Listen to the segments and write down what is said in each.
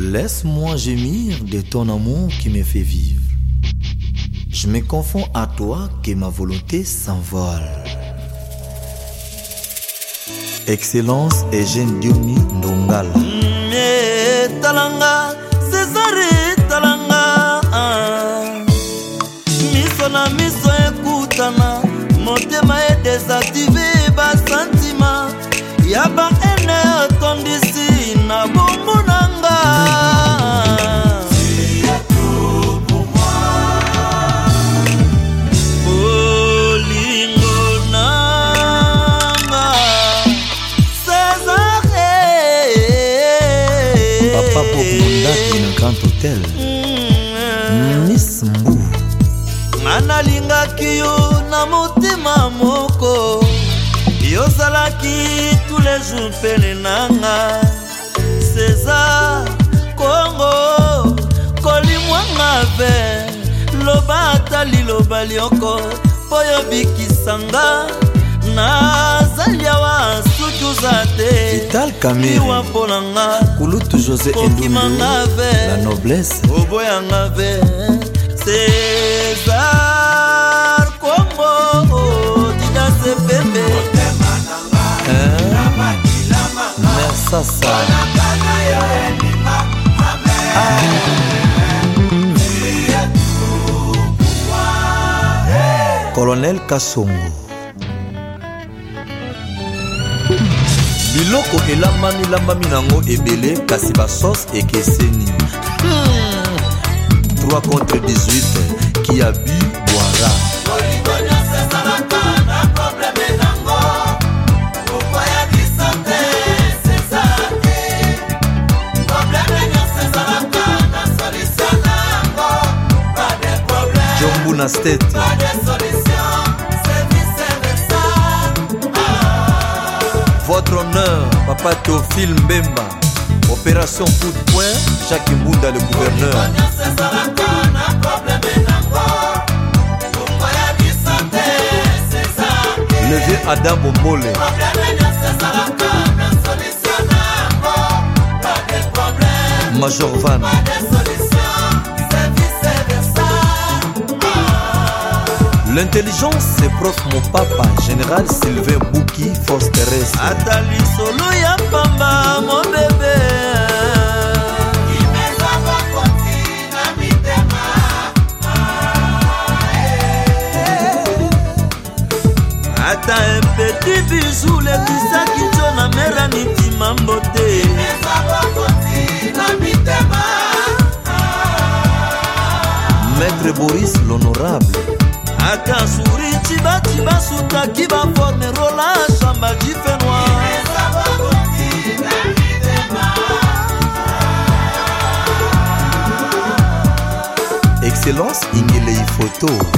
Laisse-moi gémir de ton amour qui me fait vivre. Je me confonds à toi que ma volonté s'envole. Excellence et jeune Diomi Ndongal. Mmh, talanga, Talanga. Ah. Miso na miso motema e désactivé ba sentiment. mondaki na grand hotel mm. nismbu nga nalingaki yo na motema moko yozalaki tous les jours pene nanga césar kongo kolimwanga ve loba ata liloba lioko mpo yobikisanga nazali awa soki oza teiwa mponanga kulutu josé endimanga ve la noblesse oboyanga ve césar kongo dinase pembe mersasa ah. colonel kasongo biloko elambami-lambami nango ebele kasi basos ekeseni 3 hmm. contre 18 kiabi bwara jombuna state Patofil film Opération coup de poing, Jacques Mbunda le gouverneur. Levé Adam mollet Major Van. l'intelligence c'est prof mon papa général sylvain buki fosteres ata lisolo ya pamba mobebe ata epeti bizu lekisaki nto na mera nitima mbote maître boris l'honorable ata suri cibati basutaki baformerola chamba difenoir excellence ingilei photo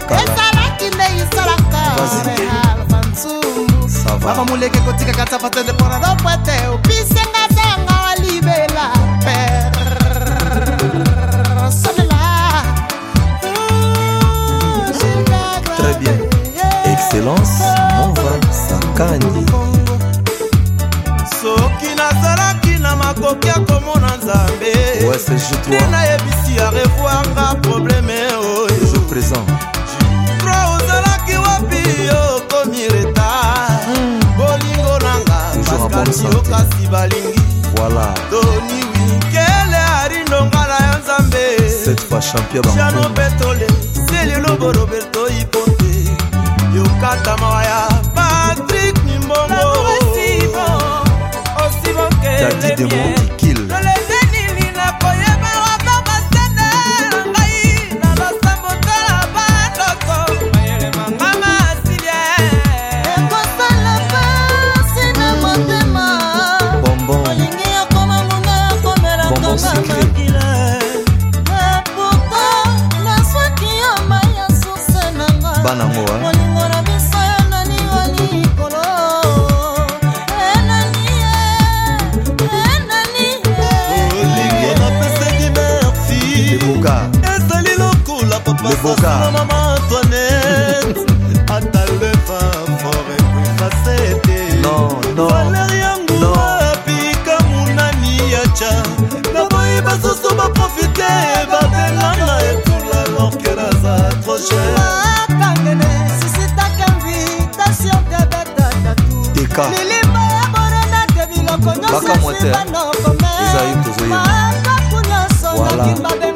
makalaezalaki nde esalaka baba ah, moleke kotika kata patende mpona lopo ete opisenga ntango walibela pere solela mmh, très bien excellence mova sakani soki nazalaki na makoki ya komona nzambe te nayebisi ya revoirnga probleme oyo présent wapi okomi reta hmm. bolingo nanga paskatio kasi balingi toni wikele arindonga na yo nzambe jano betole selilobo roberto iponte yokatamaka ya patrik mimbongo osibokele bana ngo molingo na biso yo nani wa likolo eh, eh, olingo napesaki merci ezali lokola papa na matwane baka baka moteur ezali tozoyeba voilà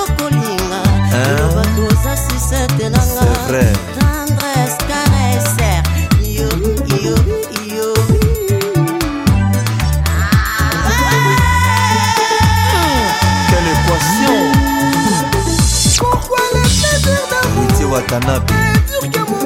yokolinga eloba koza susete nanga tendresse caresse yo yo yo ah! quelle équation pourquoi le plaisir d'amour watanabe est dur que moi